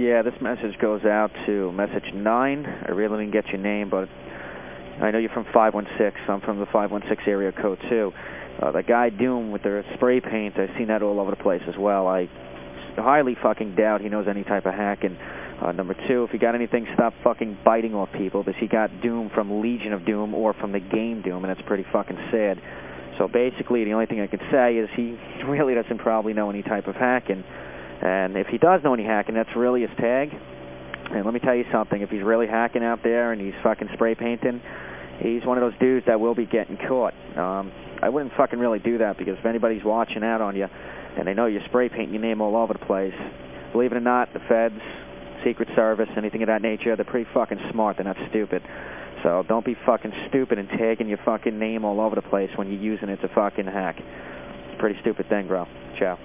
Yeah, this message goes out to message 9. I really didn't get your name, but I know you're from 516. I'm from the 516 area code too. Uh, the guy Doom with the spray paint, I've seen that all over the place as well. I highly fucking doubt he knows any type of hacking. Uh, number two, if you got anything, stop fucking biting off people because he got Doom from Legion of Doom or from the game Doom, and that's pretty fucking sad. So basically, the only thing I can say is he really doesn't probably know any type of hacking. And if he does know any hacking, that's really his tag. And let me tell you something, if he's really hacking out there and he's fucking spray painting, he's one of those dudes that will be getting caught. Um, I wouldn't fucking really do that because if anybody's watching out on you and they know you're spray painting your name all over the place, believe it or not, the feds, Secret Service, anything of that nature, they're pretty fucking smart. They're not stupid. So don't be fucking stupid and tagging your fucking name all over the place when you're using it to fucking hack. Pretty stupid thing, bro. Ciao.